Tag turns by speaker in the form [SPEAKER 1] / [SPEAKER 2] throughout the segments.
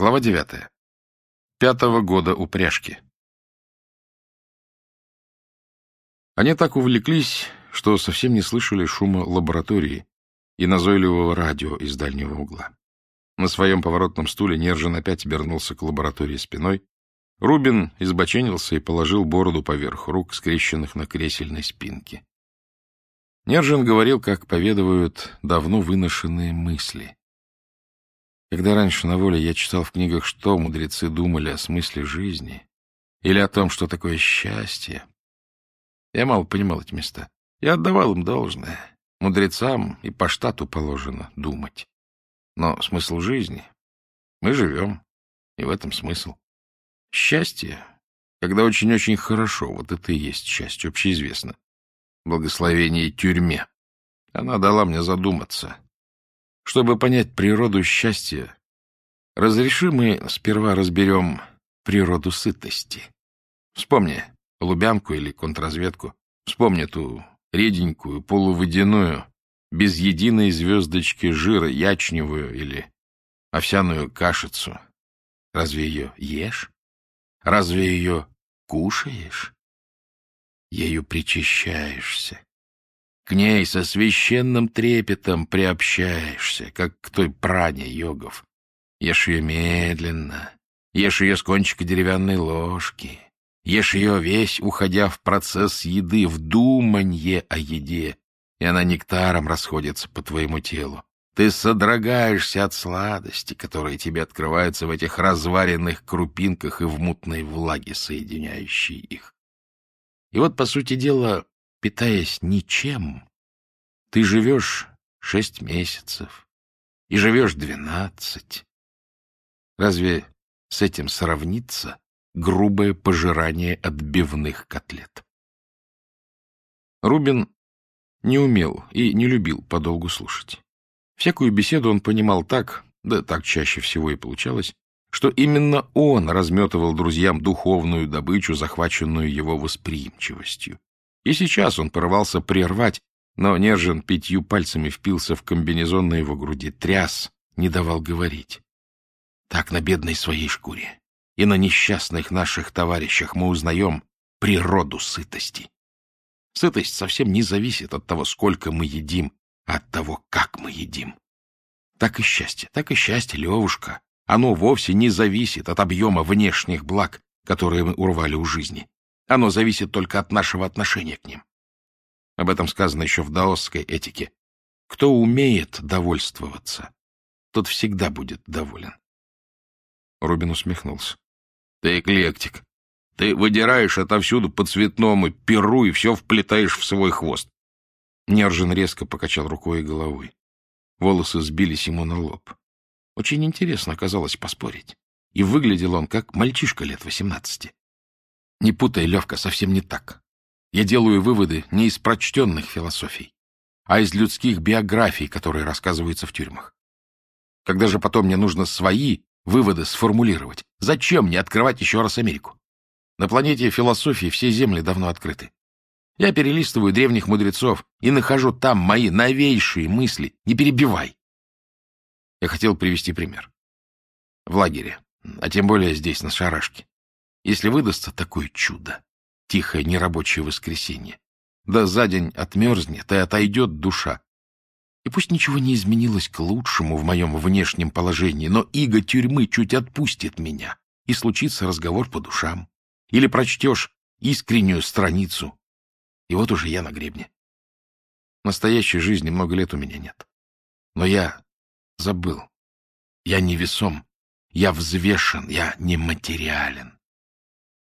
[SPEAKER 1] Глава девятая. Пятого года упряжки. Они так увлеклись, что совсем не слышали шума лаборатории и назойливого радио из дальнего угла. На своем поворотном стуле Нержин опять обернулся к лаборатории спиной. Рубин избоченился и положил бороду поверх рук, скрещенных на кресельной спинке. Нержин говорил, как поведывают давно выношенные мысли — когда раньше на воле я читал в книгах, что мудрецы думали о смысле жизни или о том, что такое счастье, я мало понимал эти места. Я отдавал им должное. Мудрецам и по штату положено думать. Но смысл жизни — мы живем, и в этом смысл. Счастье, когда очень-очень хорошо, вот это и есть счастье, общеизвестно. Благословение тюрьме. Она дала мне задуматься, чтобы понять природу счастья, разреши мы сперва разберем природу сытости. Вспомни Лубянку или контрразведку. Вспомни ту реденькую, полуводяную, без единой звездочки жира, ячневую или овсяную кашицу. Разве ее ешь? Разве ее кушаешь? Ею причащаешься. К ней со священным трепетом приобщаешься, как к той пране йогов. Ешь ее медленно, ешь ее с кончика деревянной ложки, ешь ее весь, уходя в процесс еды, в думанье о еде, и она нектаром расходится по твоему телу. Ты содрогаешься от сладости, которые тебе открываются в этих разваренных крупинках и в мутной влаге, соединяющей их. И вот, по сути дела, питаясь ничем, ты живешь шесть месяцев и живешь двенадцать. Разве с этим сравнится грубое пожирание отбивных котлет? Рубин не умел и не любил подолгу слушать. Всякую беседу он понимал так, да так чаще всего и получалось, что именно он разметывал друзьям духовную добычу, захваченную его восприимчивостью. И сейчас он порывался прервать, но Нержин пятью пальцами впился в комбинезон на его груди, тряс, не давал говорить. Так на бедной своей шкуре и на несчастных наших товарищах мы узнаем природу сытости. Сытость совсем не зависит от того, сколько мы едим, а от того, как мы едим. Так и счастье, так и счастье, Левушка. Оно вовсе не зависит от объема внешних благ, которые мы урвали у жизни. Оно зависит только от нашего отношения к ним. Об этом сказано еще в даосской этике. Кто умеет довольствоваться, тот всегда будет доволен. Рубин усмехнулся. — Ты эклектик. Ты выдираешь отовсюду по цветному перу и все вплетаешь в свой хвост. Нержин резко покачал рукой и головой. Волосы сбились ему на лоб. Очень интересно оказалось поспорить. И выглядел он как мальчишка лет восемнадцати. Не путай, Левка, совсем не так. Я делаю выводы не из прочтенных философий, а из людских биографий, которые рассказываются в тюрьмах. Когда же потом мне нужно свои выводы сформулировать, зачем мне открывать еще раз Америку? На планете философии все земли давно открыты. Я перелистываю древних мудрецов и нахожу там мои новейшие мысли. Не перебивай. Я хотел привести пример. В лагере, а тем более здесь, на шарашке. Если выдастся такое чудо, тихое нерабочее воскресенье, да за день отмерзнет и отойдет душа, и пусть ничего не изменилось к лучшему в моем внешнем положении, но иго тюрьмы чуть отпустит меня, и случится разговор по душам. Или прочтешь искреннюю страницу, и вот уже я на гребне. Настоящей жизни много лет у меня нет. Но я забыл. Я невесом, я взвешен, я нематериален.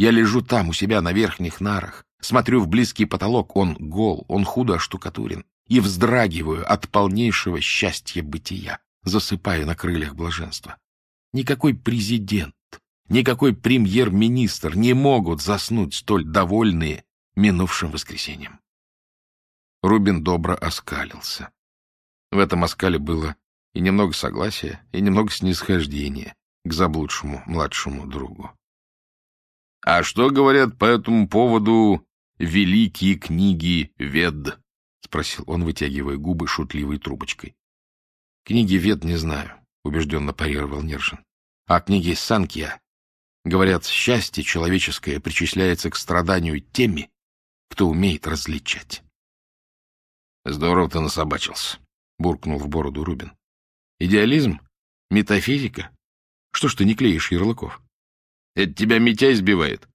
[SPEAKER 1] Я лежу там, у себя на верхних нарах, смотрю в близкий потолок, он гол, он худо оштукатурен, и вздрагиваю от полнейшего счастья бытия, засыпая на крыльях блаженства. Никакой президент, никакой премьер-министр не могут заснуть столь довольные минувшим воскресеньем. Рубин добро оскалился. В этом оскале было и немного согласия, и немного снисхождения к заблудшему младшему другу. — А что говорят по этому поводу великие книги Вед? — спросил он, вытягивая губы шутливой трубочкой. — Книги Вед не знаю, — убежденно парировал Нержин. — А книги Санкья говорят, счастье человеческое причисляется к страданию теми, кто умеет различать. Здорово ты насобачился, — буркнул в бороду Рубин. Идеализм? Метафизика? Что ж ты не клеишь ярлыков? Это тебя Митяй сбивает?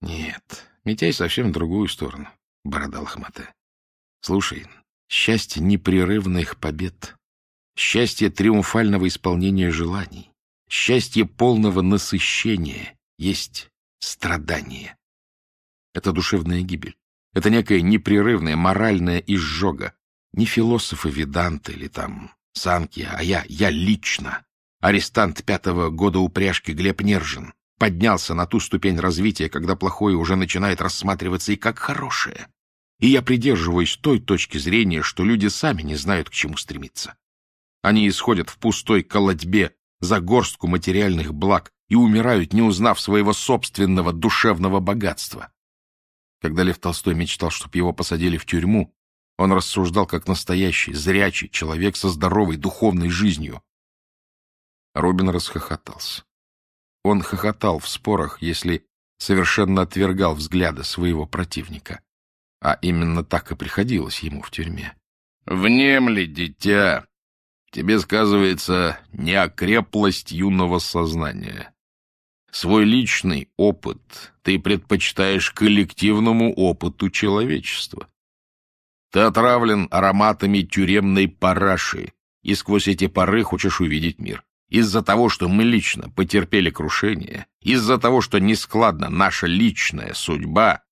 [SPEAKER 1] Нет, Митяй совсем в другую сторону, — борода лохматая. Слушай, счастье непрерывных побед, счастье триумфального исполнения желаний, счастье полного насыщения есть страдание. Это душевная гибель. Это некая непрерывная моральная изжога. Не философы Веданты или там Санки, а я, я лично, арестант пятого года упряжки Глеб Нержин, поднялся на ту ступень развития, когда плохое уже начинает рассматриваться и как хорошее. И я придерживаюсь той точки зрения, что люди сами не знают, к чему стремиться. Они исходят в пустой колодьбе за горстку материальных благ и умирают, не узнав своего собственного душевного богатства. Когда Лев Толстой мечтал, чтобы его посадили в тюрьму, он рассуждал как настоящий, зрячий человек со здоровой духовной жизнью. Робин расхохотался. Он хохотал в спорах, если совершенно отвергал взгляды своего противника. А именно так и приходилось ему в тюрьме. «Внемли, дитя! Тебе сказывается неокреплость юного сознания. Свой личный опыт ты предпочитаешь коллективному опыту человечества. Ты отравлен ароматами тюремной параши, и сквозь эти пары хочешь увидеть мир. Из-за того, что мы лично потерпели крушение, из-за того, что нескладна наша личная судьба,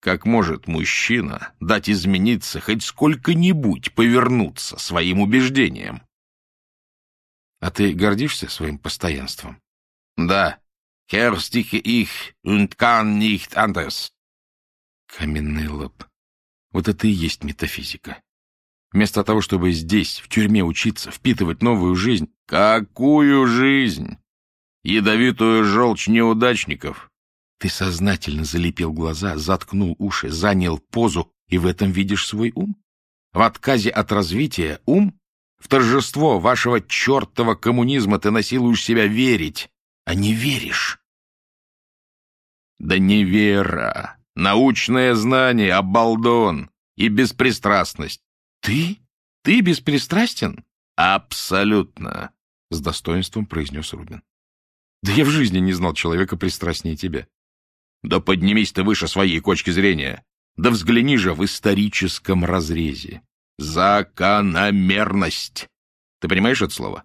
[SPEAKER 1] как может мужчина дать измениться хоть сколько-нибудь повернуться своим убеждениям? А ты гордишься своим постоянством? Да. Herstiche ich und kann nicht anders. Каменный лоб. Вот это и есть метафизика. Вместо того, чтобы здесь, в тюрьме учиться, впитывать новую жизнь. Какую жизнь? Ядовитую желчь неудачников. Ты сознательно залепил глаза, заткнул уши, занял позу, и в этом видишь свой ум? В отказе от развития ум? В торжество вашего чертова коммунизма ты насилуешь себя верить, а не веришь. Да не вера, научное знание, обалдон и беспристрастность. Ты? Ты беспристрастен? Абсолютно, с достоинством произнес Рубин. Да я в жизни не знал человека пристрастнее тебя. Да поднимись ты выше своей кочки зрения. Да взгляни же в историческом разрезе. Закономерность. Ты понимаешь это слово?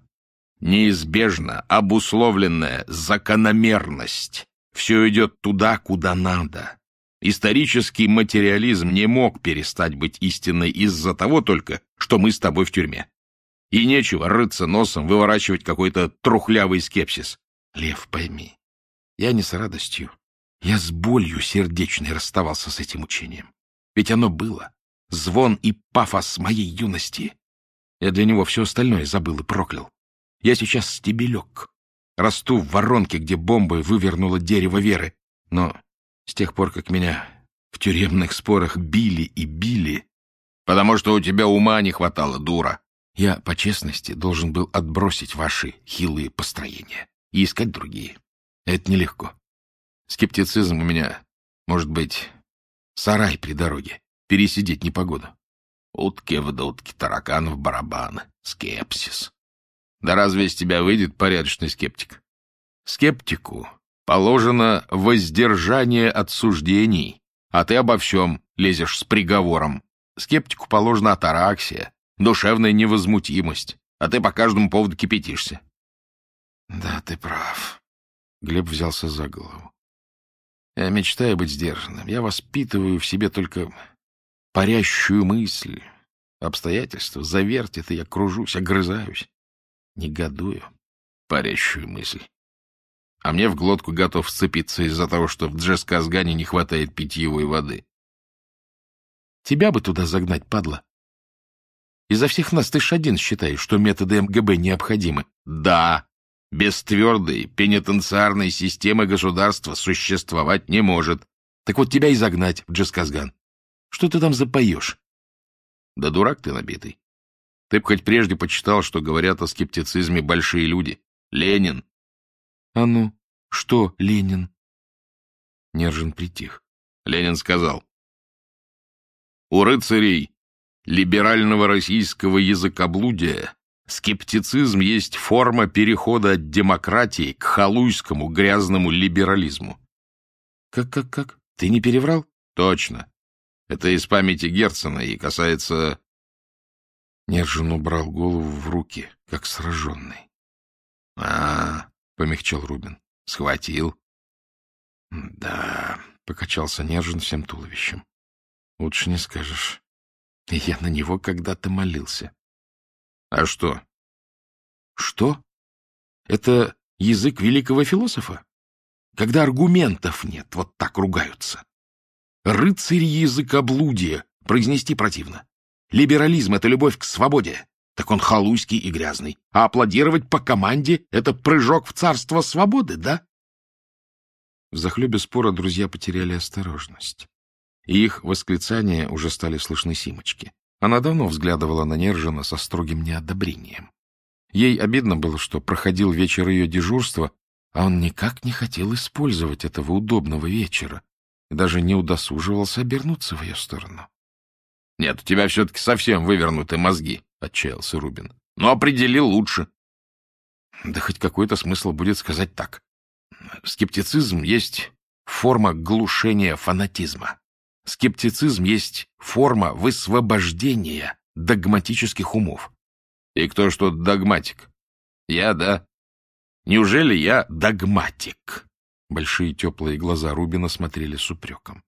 [SPEAKER 1] Неизбежно обусловленная закономерность. Все идет туда, куда надо. Исторический материализм не мог перестать быть истинной из-за того только, что мы с тобой в тюрьме. И нечего рыться носом, выворачивать какой-то трухлявый скепсис. Лев, пойми, я не с радостью. Я с болью сердечной расставался с этим учением. Ведь оно было. Звон и пафос моей юности. Я для него все остальное забыл и проклял. Я сейчас стебелек. Расту в воронке, где бомбой вывернуло дерево веры. Но с тех пор, как меня в тюремных спорах били и били, потому что у тебя ума не хватало, дура, я, по честности, должен был отбросить ваши хилые построения и искать другие. Это нелегко. Скептицизм у меня, может быть, сарай при дороге, пересидеть непогоду. Утки в дудки, таракан в барабан, скепсис. Да разве из тебя выйдет порядочный скептик? Скептику положено воздержание от суждений, а ты обо всем лезешь с приговором. Скептику положена атараксия, душевная невозмутимость, а ты по каждому поводу кипятишься. Да, ты прав. Глеб взялся за голову. Я мечтаю быть сдержанным. Я воспитываю в себе только парящую мысль. Обстоятельства завертят, и я кружусь, огрызаюсь. Негодую. Парящую мысль. А мне в глотку готов сцепиться из-за того, что в Джесказгане не хватает питьевой воды. Тебя бы туда загнать, падла. Изо всех нас ты ж один считаешь, что методы МГБ необходимы. Да, без твердой пенитенциарной системы государства существовать не может. Так вот тебя и загнать в Джесказган. Что ты там запоешь? Да дурак ты набитый. Ты б хоть прежде почитал, что говорят о скептицизме большие люди. Ленин. — А ну, что, Ленин? Нержин притих.
[SPEAKER 2] Ленин сказал. У рыцарей либерального российского языкоблудия скептицизм есть форма перехода от демократии к халуйскому грязному либерализму.
[SPEAKER 1] Как-как-как? Ты не переврал?
[SPEAKER 2] Точно. Это из памяти Герцена и касается...
[SPEAKER 1] Нержин убрал голову в руки, как сраженный.
[SPEAKER 2] — А, — помягчал Рубин, — схватил.
[SPEAKER 1] — Да, — покачался Нержин всем туловищем. — Лучше не скажешь. Я на него когда-то молился.
[SPEAKER 2] — А что?
[SPEAKER 1] — Что? Это язык великого философа? Когда аргументов нет, вот так ругаются. Рыцарь языкоблудия, произнести противно. Либерализм — это любовь к свободе. Так он халуйский и грязный. А аплодировать по команде — это прыжок в царство свободы, да? В захлебе спора друзья потеряли осторожность. И их восклицания уже стали слышны Симочке. Она давно взглядывала на Нержина со строгим неодобрением. Ей обидно было, что проходил вечер ее дежурства, а он никак не хотел использовать этого удобного вечера и даже не удосуживался обернуться в ее сторону.
[SPEAKER 2] — Нет, у тебя все-таки совсем вывернуты мозги, — отчаялся Рубин. — Но определил лучше.
[SPEAKER 1] — Да хоть какой-то смысл будет сказать так. Скептицизм есть форма глушения фанатизма. Скептицизм есть форма высвобождения догматических умов.
[SPEAKER 2] И кто тут догматик? Я, да? Неужели я догматик?
[SPEAKER 1] Большие теплые глаза Рубина смотрели с упреком.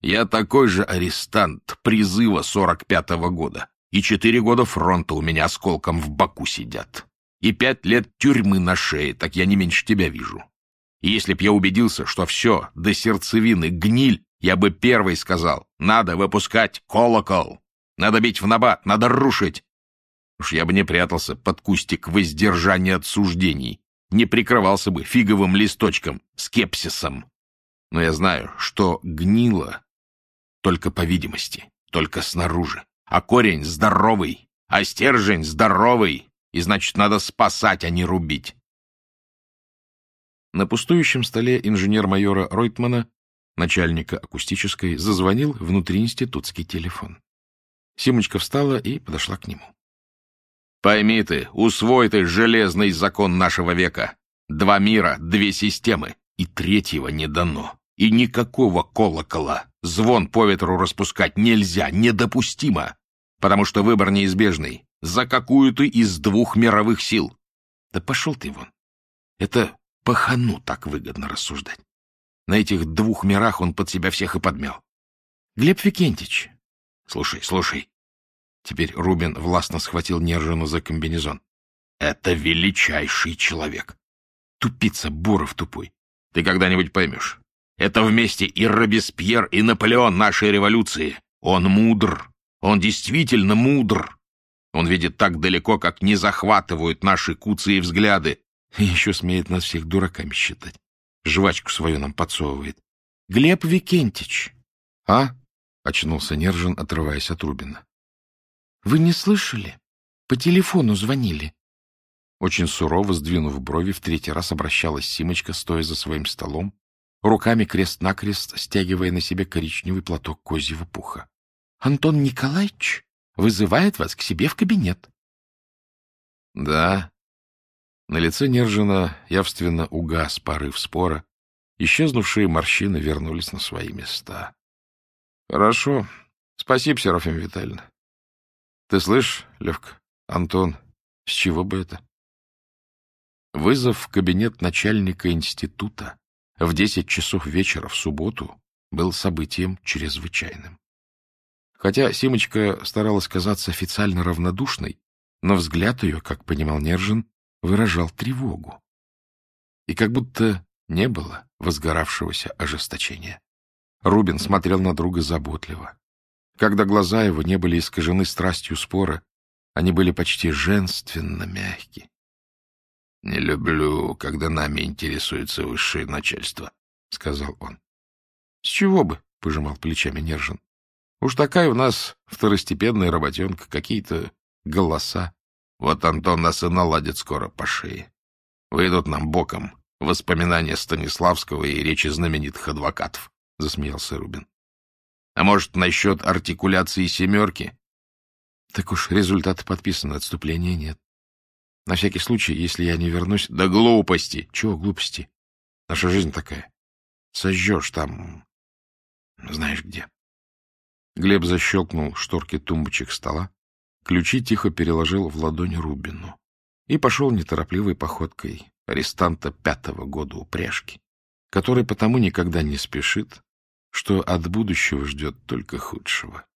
[SPEAKER 2] Я такой же арестант призыва сорок пятого года. И четыре года фронта у меня осколком в боку сидят. И пять лет тюрьмы на шее, так я не меньше тебя вижу. И если б я убедился, что все до сердцевины гниль, я бы первый сказал, надо выпускать колокол, надо бить в набат, надо рушить. Уж я бы не прятался под кустик воздержания от суждений, не прикрывался бы фиговым листочком, скепсисом. Но я знаю, что гнило только по видимости, только снаружи, а корень здоровый, а стержень здоровый, и значит, надо спасать, а не рубить.
[SPEAKER 1] На пустующем столе инженер-майора Ройтмана, начальника акустической, зазвонил внутриинститутский телефон. Симочка встала и подошла к нему.
[SPEAKER 2] Пойми ты, усвой ты железный закон нашего века. Два мира, две системы, и третьего не дано. И никакого колокола, звон по ветру распускать нельзя, недопустимо, потому что выбор неизбежный. За какую ты из двух мировых сил?
[SPEAKER 1] Да пошел ты вон. Это пахану так выгодно рассуждать. На этих двух мирах он под себя всех и подмял. Глеб Викентич.
[SPEAKER 2] Слушай, слушай,
[SPEAKER 1] Теперь Рубин властно схватил Нержину за комбинезон.
[SPEAKER 2] «Это величайший человек!»
[SPEAKER 1] «Тупица, Буров тупой!»
[SPEAKER 2] «Ты когда-нибудь поймешь. Это вместе и Робеспьер, и Наполеон нашей революции. Он мудр. Он действительно мудр. Он видит так далеко, как не захватывают наши куцы и взгляды.
[SPEAKER 1] И еще смеет нас всех дураками считать. Жвачку свою нам подсовывает. Глеб Викентич!» «А?» — очнулся Нержин, отрываясь от Рубина. Вы не слышали? По телефону звонили. Очень сурово, сдвинув брови, в третий раз обращалась Симочка, стоя за своим столом, руками крест-накрест стягивая на себе коричневый платок козьего пуха. — Антон Николаевич вызывает вас к себе в кабинет.
[SPEAKER 2] — Да.
[SPEAKER 1] На лице Нержина явственно угас порыв спора. Исчезнувшие морщины вернулись на свои места. — Хорошо. Спасибо, Серафим Витальевна. Ты слышь, Левка, Антон, с чего бы это? Вызов в кабинет начальника института в десять часов вечера в субботу был событием чрезвычайным. Хотя Симочка старалась казаться официально равнодушной, но взгляд ее, как понимал Нержин, выражал тревогу. И как будто не было возгоравшегося ожесточения. Рубин смотрел на друга заботливо, когда глаза его не были искажены страстью спора, они были почти женственно мягки.
[SPEAKER 2] — Не люблю, когда нами интересуется высшее начальство, — сказал он.
[SPEAKER 1] — С чего бы? — пожимал плечами Нержин. — Уж такая у нас второстепенная работенка, какие-то голоса.
[SPEAKER 2] Вот Антон нас и наладит скоро по шее. Выйдут нам боком, воспоминания Станиславского и речи знаменитых адвокатов, — засмеялся Рубин. — А может, насчет артикуляции семерки?
[SPEAKER 1] — Так уж результаты подписаны, отступления нет. На всякий случай, если я не вернусь...
[SPEAKER 2] — Да глупости!
[SPEAKER 1] — Чего глупости? Наша жизнь такая. Сожжешь там... знаешь где. Глеб защелкнул шторки тумбочек стола, ключи тихо переложил в ладонь Рубину и пошел неторопливой походкой арестанта пятого года упряжки, который потому никогда не спешит, что от будущего ждет только худшего.